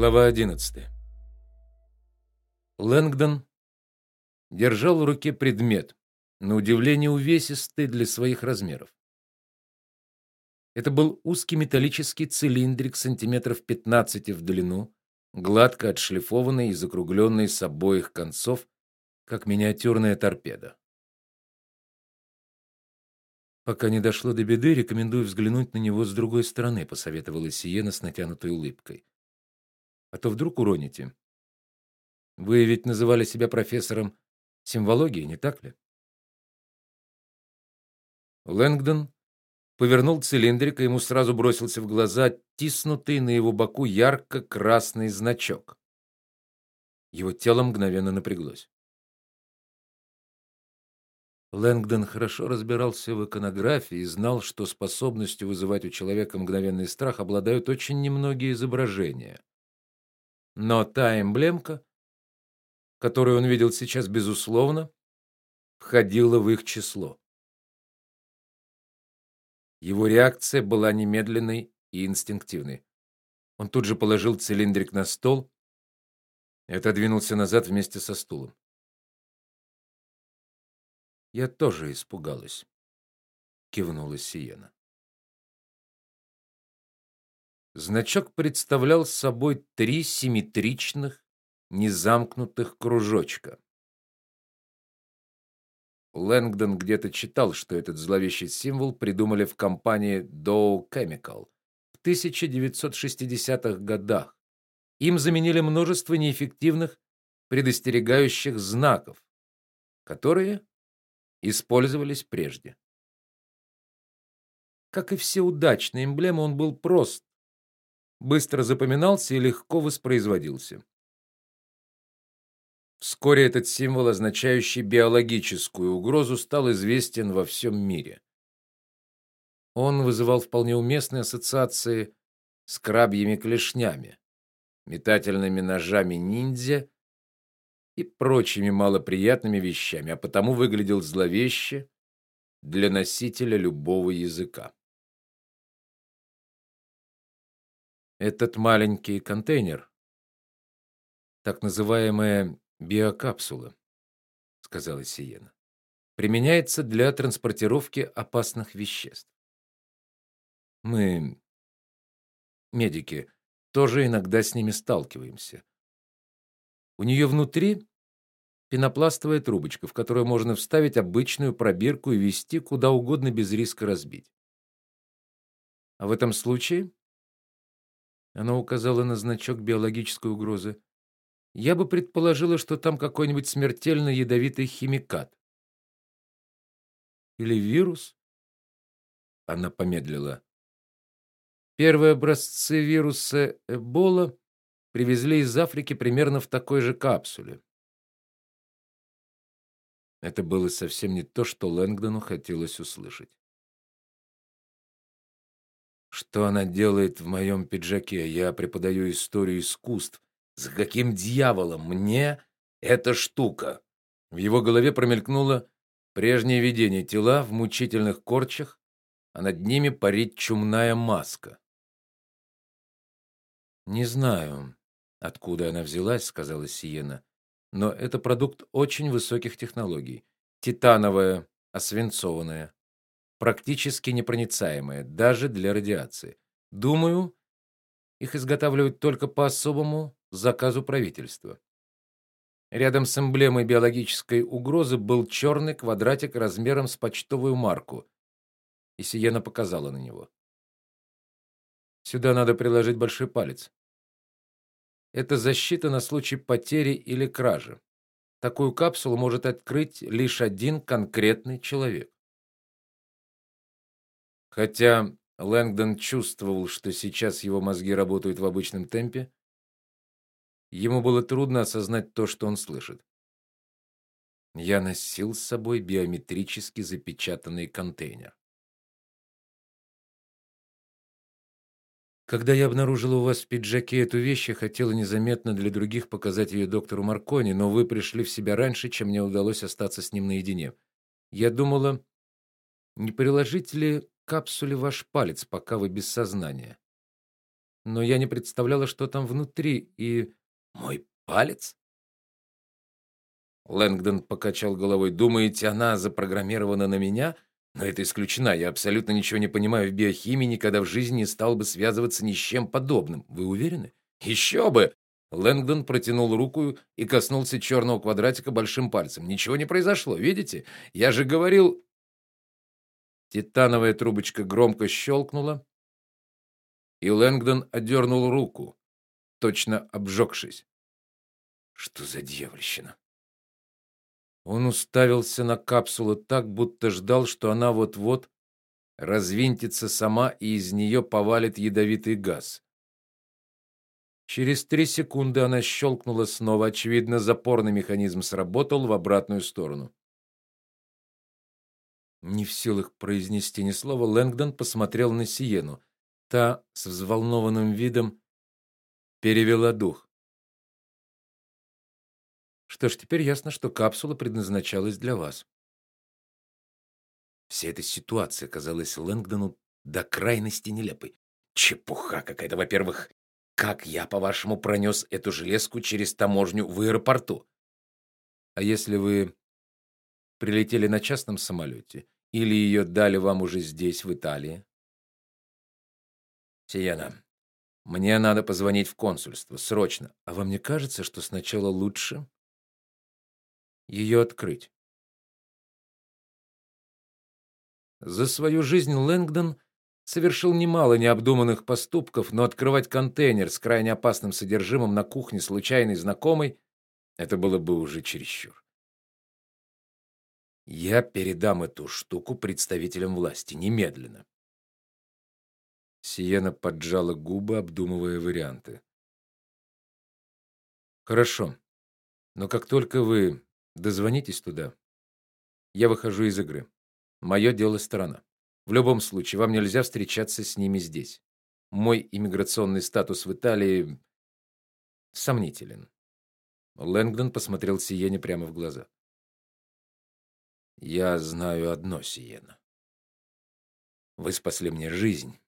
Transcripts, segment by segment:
Глава 11. Лэнгдон держал в руке предмет, на удивление увесистый для своих размеров. Это был узкий металлический цилиндрик сантиметров 15 в длину, гладко отшлифованный и закругленный с обоих концов, как миниатюрная торпеда. Пока не дошло до беды, рекомендую взглянуть на него с другой стороны, посоветовала Сиена с натянутой улыбкой а то вдруг уроните. Вы ведь называли себя профессором символологии, не так ли? Лэнгдон повернул цилиндрик, и ему сразу бросился в глаза тиснутый на его боку ярко-красный значок. Его тело мгновенно напряглось. Лэнгдон хорошо разбирался в иконографии и знал, что способностью вызывать у человека мгновенный страх обладают очень немногие изображения. Но та эмблемка, которую он видел сейчас безусловно, входила в их число. Его реакция была немедленной и инстинктивной. Он тут же положил цилиндрик на стол и отодвинулся назад вместе со стулом. Я тоже испугалась, кивнула Сиена. Значок представлял собой три симметричных, незамкнутых кружочка. Лэнгдон где-то читал, что этот зловещий символ придумали в компании Dow Chemical в 1960-х годах. Им заменили множество неэффективных предостерегающих знаков, которые использовались прежде. Как и все удачные эмблемы, он был прост, быстро запоминался и легко воспроизводился. Вскоре этот символ, означающий биологическую угрозу, стал известен во всем мире. Он вызывал вполне уместные ассоциации с крабьими клешнями, метательными ножами ниндзя и прочими малоприятными вещами, а потому выглядел зловеще для носителя любого языка. Этот маленький контейнер так называемая биокапсула, сказала Сиена. Применяется для транспортировки опасных веществ. Мы медики тоже иногда с ними сталкиваемся. У нее внутри пенопластовая трубочка, в которую можно вставить обычную пробирку и вести куда угодно без риска разбить. А в этом случае она указала на значок биологической угрозы. Я бы предположила, что там какой-нибудь смертельно ядовитый химикат. Или вирус? Она помедлила. Первые образцы вируса Эбола привезли из Африки примерно в такой же капсуле. Это было совсем не то, что Лэнгдону хотелось услышать. Что она делает в моем пиджаке? Я преподаю историю искусств. За каким дьяволом мне эта штука? В его голове промелькнуло прежнее видение тела в мучительных корчах, а над ними парит чумная маска. Не знаю, откуда она взялась, сказала Сиена, но это продукт очень высоких технологий. Титановая, освинцованная, практически непроницаемые даже для радиации. Думаю, их изготавливают только по особому заказу правительства. Рядом с эмблемой биологической угрозы был черный квадратик размером с почтовую марку. И Сиена показала на него. Сюда надо приложить большой палец. Это защита на случай потери или кражи. Такую капсулу может открыть лишь один конкретный человек. Хотя Лэнгдон чувствовал, что сейчас его мозги работают в обычном темпе, ему было трудно осознать то, что он слышит. Я носил с собой биометрически запечатанный контейнер. Когда я обнаружила у вас в пиджаке эту вещь, я хотела незаметно для других показать ее доктору Маркони, но вы пришли в себя раньше, чем мне удалось остаться с ним наедине. Я думала, не приложить ли капсуле ваш палец, пока вы без сознания. но я не представляла, что там внутри, и мой палец? Лэнгдон покачал головой. Думаете, она запрограммирована на меня? Но это исключено. Я абсолютно ничего не понимаю в биохимии, никогда в жизни не стал бы связываться ни с чем подобным. Вы уверены? «Еще бы. Лэнгдон протянул руку и коснулся черного квадратика большим пальцем. Ничего не произошло, видите? Я же говорил. Титановая трубочка громко щелкнула, и Лэнгдон отдернул руку, точно обжегшись. Что за дьявольщина? Он уставился на капсулу так, будто ждал, что она вот-вот развинтится сама и из нее повалит ядовитый газ. Через три секунды она щелкнула снова, очевидно, запорный механизм сработал в обратную сторону. Не в силах произнести ни слова, Лэнгдон посмотрел на Сиену. Та с взволнованным видом перевела дух. Что ж, теперь ясно, что капсула предназначалась для вас. Вся эта ситуация казалась Лэнгдону до крайности нелепой. Чепуха какая-то, во-первых, как я, по-вашему, пронес эту железку через таможню в аэропорту? А если вы прилетели на частном самолете или ее дали вам уже здесь, в Италии? Сиена, мне надо позвонить в консульство срочно. А вам не кажется, что сначала лучше ее открыть? За свою жизнь Лэнгдон совершил немало необдуманных поступков, но открывать контейнер с крайне опасным содержимым на кухне случайной знакомой это было бы уже чересчур. Я передам эту штуку представителям власти немедленно. Сиена поджала губы, обдумывая варианты. Хорошо. Но как только вы дозвонитесь туда, я выхожу из игры. Мое дело сторона. В любом случае, вам нельзя встречаться с ними здесь. Мой иммиграционный статус в Италии сомнителен. Лэнгдон посмотрел Сиене прямо в глаза. Я знаю одно, Сиена. Вы спасли мне жизнь.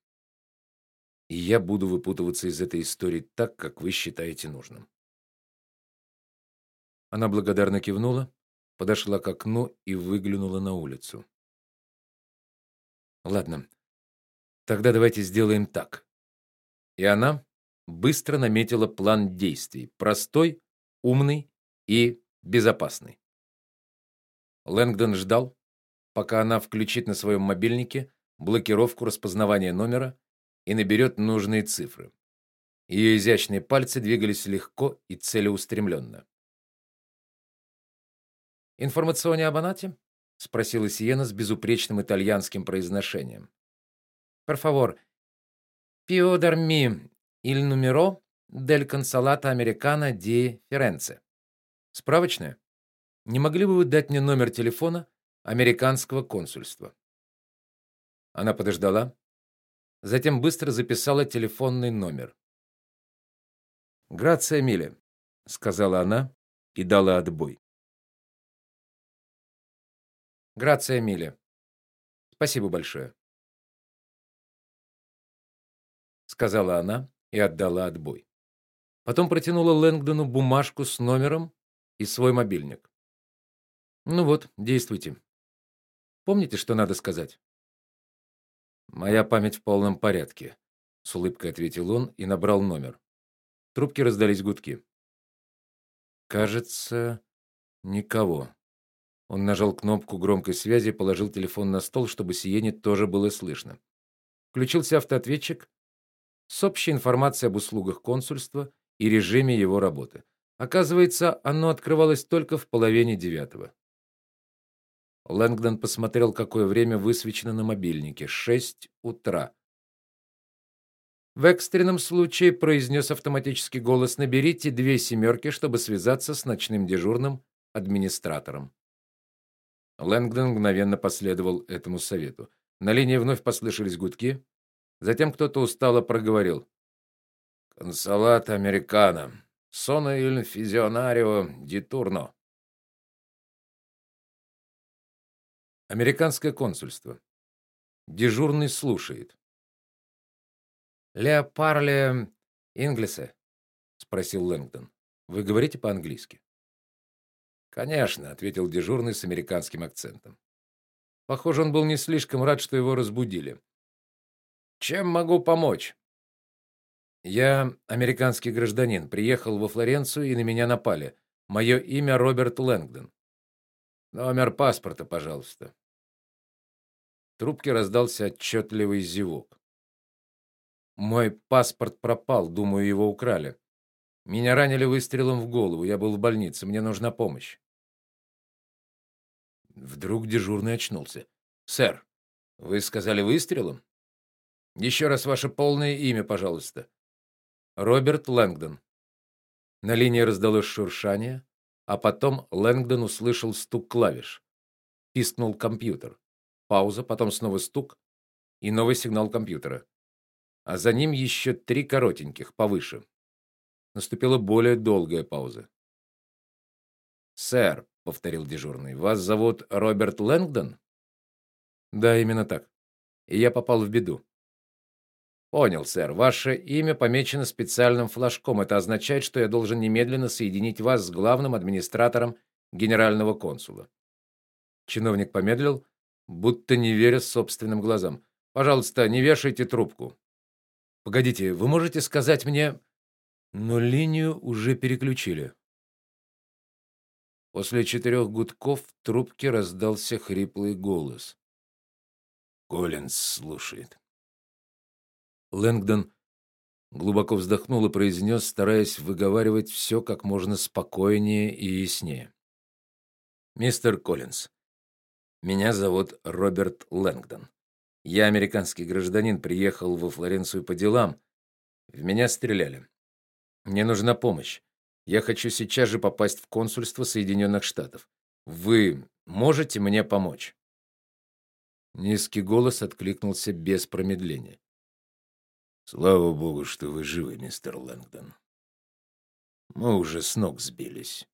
И я буду выпутываться из этой истории так, как вы считаете нужным. Она благодарно кивнула, подошла к окну и выглянула на улицу. Ладно. Тогда давайте сделаем так. И она быстро наметила план действий, простой, умный и безопасный. Лэнгдон ждал, пока она включит на своем мобильнике блокировку распознавания номера и наберет нужные цифры. Ее изящные пальцы двигались легко и целеустремленно. Информационный абонате? спросила Сиена с безупречным итальянским произношением. Por favor, può darmi il numero del consolato americano di Firenze. Справочная. Не могли бы вы дать мне номер телефона американского консульства? Она подождала, затем быстро записала телефонный номер. Грация миле, сказала она и дала отбой. Грация миле. Спасибо большое, сказала она и отдала отбой. Потом протянула Лэнгдону бумажку с номером и свой мобильник. Ну вот, действуйте. Помните, что надо сказать? Моя память в полном порядке, с улыбкой ответил он и набрал номер. В трубке раздались гудки. Кажется, никого. Он нажал кнопку громкой связи положил телефон на стол, чтобы Сиене тоже было слышно. Включился автоответчик с общей информацией об услугах консульства и режиме его работы. Оказывается, оно открывалось только в половине девятого. Лэнгдон посмотрел, какое время высвечено на мобильнике шесть утра. В экстренном случае произнес автоматический голос: "Наберите две семерки, чтобы связаться с ночным дежурным администратором". Лэнгдон мгновенно последовал этому совету. На линии вновь послышались гудки, затем кто-то устало проговорил: "Консолат американо, соно il физионарио ди турно". Американское консульство. Дежурный слушает. «Ле парле инглисе?» — спросил Лэнгдон. «Вы говорите по-английски?» «Конечно», — ответил дежурный с американским акцентом. Похоже, он был не слишком рад, что его разбудили. «Чем могу помочь?» «Я американский гражданин, приехал во Флоренцию и на меня напали. Мое имя Роберт Лэнгдон. Номер паспорта, пожалуйста». Трубке раздался отчетливый зевок. Мой паспорт пропал, думаю, его украли. Меня ранили выстрелом в голову, я был в больнице, мне нужна помощь. Вдруг дежурный очнулся. Сэр, вы сказали выстрелом? Еще раз ваше полное имя, пожалуйста. Роберт Лэнгдон. На линии раздалось шуршание, а потом Лэнгдон услышал стук клавиш. Пискнул компьютер. Пауза, потом снова стук и новый сигнал компьютера. А за ним еще три коротеньких повыше. Наступила более долгая пауза. "Сэр", повторил дежурный. "Вас зовут Роберт Лэнгдон?" "Да, именно так. И я попал в беду. Понял, сэр. Ваше имя помечено специальным флажком. Это означает, что я должен немедленно соединить вас с главным администратором генерального консула. Чиновник помедлил, будто не веря собственным глазам. Пожалуйста, не вешайте трубку. Погодите, вы можете сказать мне, но линию уже переключили. После четырех гудков в трубке раздался хриплый голос. Коллинз слушает. Лэнгдон глубоко вздохнул и произнес, стараясь выговаривать все как можно спокойнее и яснее. Мистер Коллинз, меня зовут Роберт Лэнгдон. Я американский гражданин, приехал во Флоренцию по делам. В меня стреляли. Мне нужна помощь. Я хочу сейчас же попасть в консульство Соединенных Штатов. Вы можете мне помочь? Низкий голос откликнулся без промедления. Слава богу, что вы живы, мистер Лэнгдон. Мы уже с ног сбились.